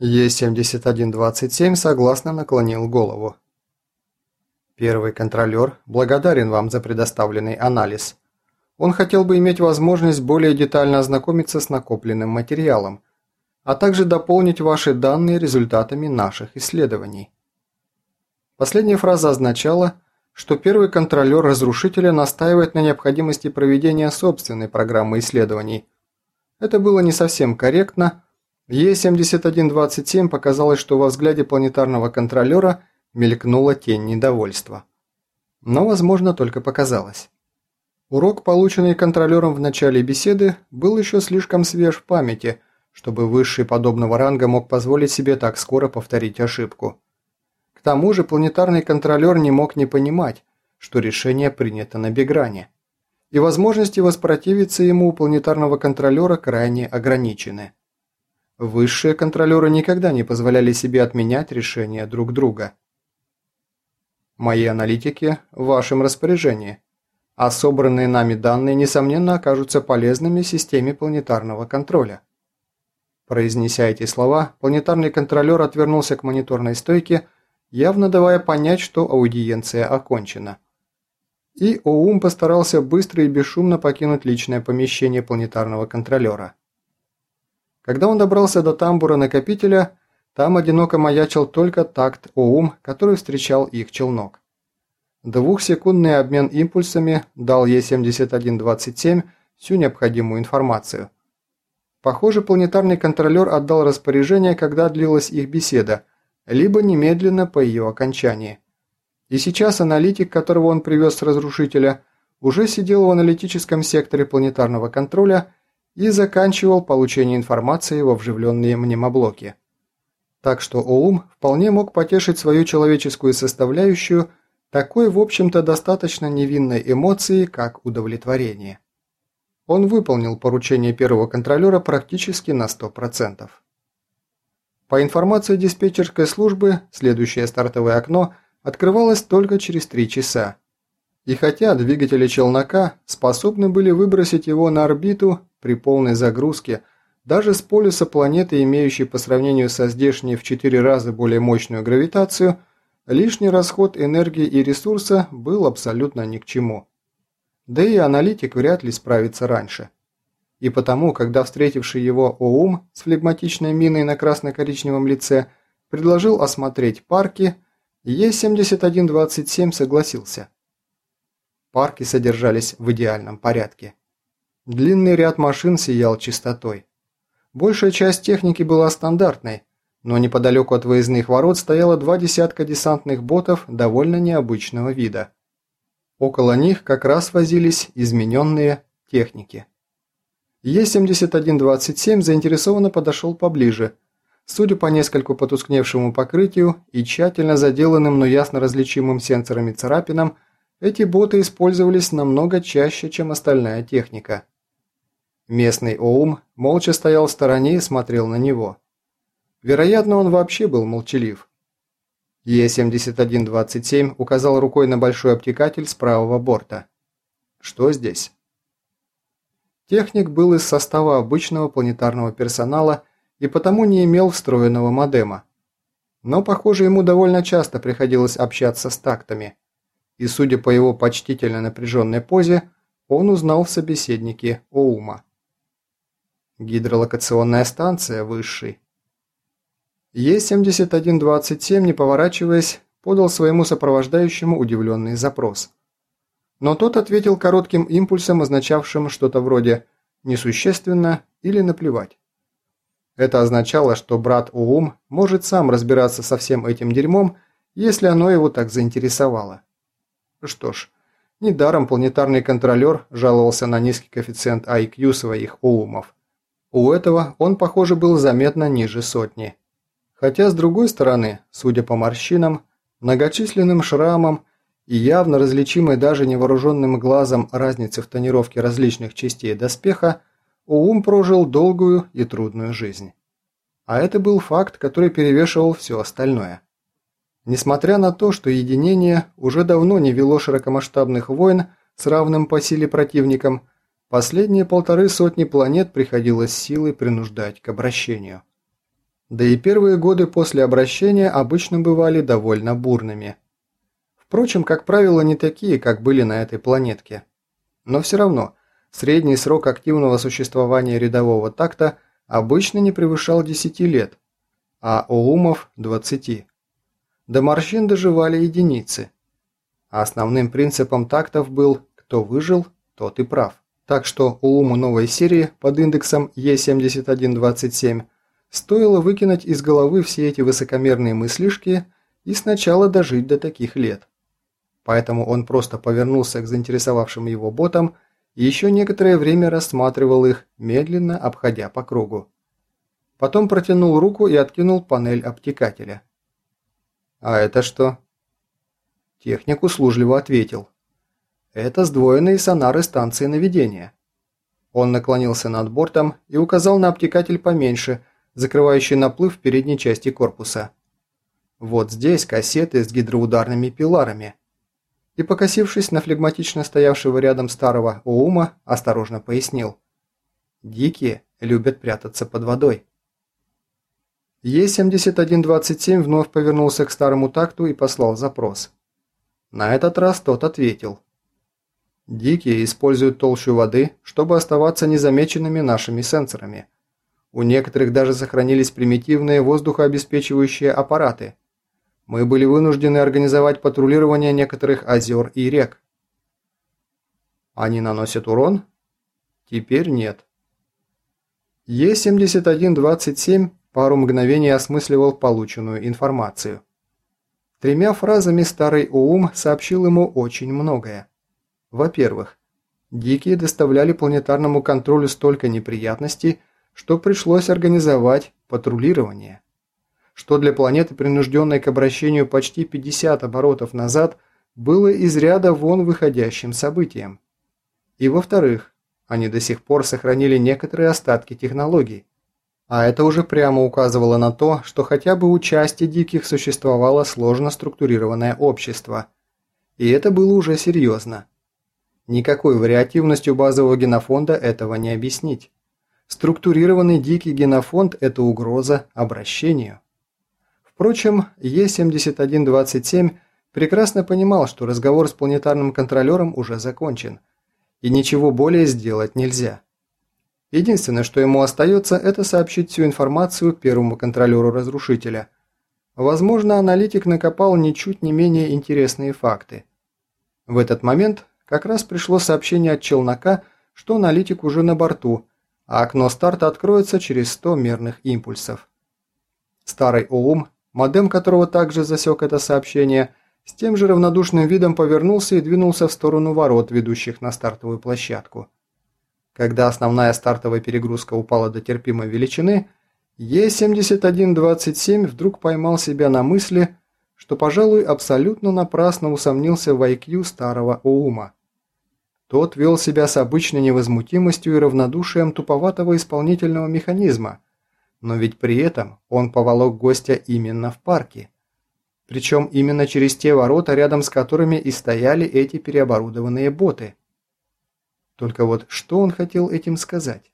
Е-7127 согласно наклонил голову. Первый контролер благодарен вам за предоставленный анализ. Он хотел бы иметь возможность более детально ознакомиться с накопленным материалом, а также дополнить ваши данные результатами наших исследований. Последняя фраза означала, что первый контролер разрушителя настаивает на необходимости проведения собственной программы исследований. Это было не совсем корректно. Е-7127 показалось, что во взгляде планетарного контролера мелькнула тень недовольства. Но, возможно, только показалось. Урок, полученный контролером в начале беседы, был еще слишком свеж в памяти, чтобы высший подобного ранга мог позволить себе так скоро повторить ошибку. К тому же планетарный контролер не мог не понимать, что решение принято на Бегране, и возможности воспротивиться ему у планетарного контролера крайне ограничены. Высшие контролеры никогда не позволяли себе отменять решения друг друга. Мои аналитики в вашем распоряжении – а собранные нами данные, несомненно, окажутся полезными системе планетарного контроля. Произнеся эти слова, планетарный контролер отвернулся к мониторной стойке, явно давая понять, что аудиенция окончена. И Оум постарался быстро и бесшумно покинуть личное помещение планетарного контролера. Когда он добрался до тамбура накопителя, там одиноко маячил только такт Оум, который встречал их челнок. Двухсекундный обмен импульсами дал Е-7127 всю необходимую информацию. Похоже, планетарный контролер отдал распоряжение, когда длилась их беседа, либо немедленно по ее окончании. И сейчас аналитик, которого он привез с разрушителя, уже сидел в аналитическом секторе планетарного контроля и заканчивал получение информации во вживленные мнемоблоки. Так что Оум вполне мог потешить свою человеческую составляющую – такой, в общем-то, достаточно невинной эмоции, как удовлетворение. Он выполнил поручение первого контролера практически на 100%. По информации диспетчерской службы, следующее стартовое окно открывалось только через 3 часа. И хотя двигатели челнока способны были выбросить его на орбиту при полной загрузке, даже с полюса планеты, имеющей по сравнению со здешней в 4 раза более мощную гравитацию – Лишний расход энергии и ресурса был абсолютно ни к чему. Да и аналитик вряд ли справится раньше. И потому, когда встретивший его ОУМ с флегматичной миной на красно-коричневом лице предложил осмотреть парки, Е-7127 согласился. Парки содержались в идеальном порядке. Длинный ряд машин сиял чистотой. Большая часть техники была стандартной, но неподалеку от выездных ворот стояло два десятка десантных ботов довольно необычного вида. Около них как раз возились измененные техники. Е-7127 заинтересованно подошел поближе. Судя по несколько потускневшему покрытию и тщательно заделанным, но ясно различимым сенсорами царапинам, эти боты использовались намного чаще, чем остальная техника. Местный ОУМ молча стоял в стороне и смотрел на него. Вероятно, он вообще был молчалив. Е-7127 указал рукой на большой обтекатель с правого борта. Что здесь? Техник был из состава обычного планетарного персонала и потому не имел встроенного модема. Но, похоже, ему довольно часто приходилось общаться с тактами. И, судя по его почтительно напряженной позе, он узнал в собеседнике Оума. Гидролокационная станция высший. Е-7127, не поворачиваясь, подал своему сопровождающему удивленный запрос. Но тот ответил коротким импульсом, означавшим что-то вроде «несущественно» или «наплевать». Это означало, что брат Уум может сам разбираться со всем этим дерьмом, если оно его так заинтересовало. Что ж, недаром планетарный контролер жаловался на низкий коэффициент IQ своих Уумов. У этого он, похоже, был заметно ниже сотни. Хотя, с другой стороны, судя по морщинам, многочисленным шрамам и явно различимой даже невооруженным глазом разницы в тонировке различных частей доспеха, Уум прожил долгую и трудную жизнь. А это был факт, который перевешивал все остальное. Несмотря на то, что единение уже давно не вело широкомасштабных войн с равным по силе противником, последние полторы сотни планет приходилось силой принуждать к обращению. Да и первые годы после обращения обычно бывали довольно бурными. Впрочем, как правило, не такие, как были на этой планетке. Но все равно, средний срок активного существования рядового такта обычно не превышал 10 лет, а оумов – 20. До морщин доживали единицы. А основным принципом тактов был «кто выжил, тот и прав». Так что Оуму новой серии под индексом E7127 стоило выкинуть из головы все эти высокомерные мыслишки и сначала дожить до таких лет. Поэтому он просто повернулся к заинтересовавшим его ботам и еще некоторое время рассматривал их, медленно обходя по кругу. Потом протянул руку и откинул панель обтекателя. «А это что?» Техник услужливо ответил. «Это сдвоенные сонары станции наведения». Он наклонился над бортом и указал на обтекатель поменьше, закрывающий наплыв в передней части корпуса. Вот здесь кассеты с гидроударными пиларами. И покосившись на флегматично стоявшего рядом старого Уума, осторожно пояснил. Дикие любят прятаться под водой. Е-7127 вновь повернулся к старому такту и послал запрос. На этот раз тот ответил. Дикие используют толщу воды, чтобы оставаться незамеченными нашими сенсорами. У некоторых даже сохранились примитивные воздухообеспечивающие аппараты. Мы были вынуждены организовать патрулирование некоторых озер и рек. Они наносят урон? Теперь нет. Е-7127 пару мгновений осмысливал полученную информацию. Тремя фразами старый Уум сообщил ему очень многое. Во-первых, дикие доставляли планетарному контролю столько неприятностей, что пришлось организовать патрулирование. Что для планеты, принужденной к обращению почти 50 оборотов назад, было из ряда вон выходящим событием. И во-вторых, они до сих пор сохранили некоторые остатки технологий, а это уже прямо указывало на то, что хотя бы у части диких существовало сложно структурированное общество. И это было уже серьезно. Никакой вариативностью базового генофонда этого не объяснить. Структурированный дикий генофонд – это угроза обращению. Впрочем, Е7127 прекрасно понимал, что разговор с планетарным контролером уже закончен, и ничего более сделать нельзя. Единственное, что ему остается, это сообщить всю информацию первому контролеру разрушителя. Возможно, аналитик накопал ничуть не менее интересные факты. В этот момент как раз пришло сообщение от челнока, что аналитик уже на борту, а окно старта откроется через 100 мерных импульсов. Старый ОУМ, модем которого также засек это сообщение, с тем же равнодушным видом повернулся и двинулся в сторону ворот, ведущих на стартовую площадку. Когда основная стартовая перегрузка упала до терпимой величины, Е-7127 вдруг поймал себя на мысли, что, пожалуй, абсолютно напрасно усомнился в IQ старого Уума. Тот вел себя с обычной невозмутимостью и равнодушием туповатого исполнительного механизма, но ведь при этом он поволок гостя именно в парке. Причем именно через те ворота, рядом с которыми и стояли эти переоборудованные боты – только вот что он хотел этим сказать?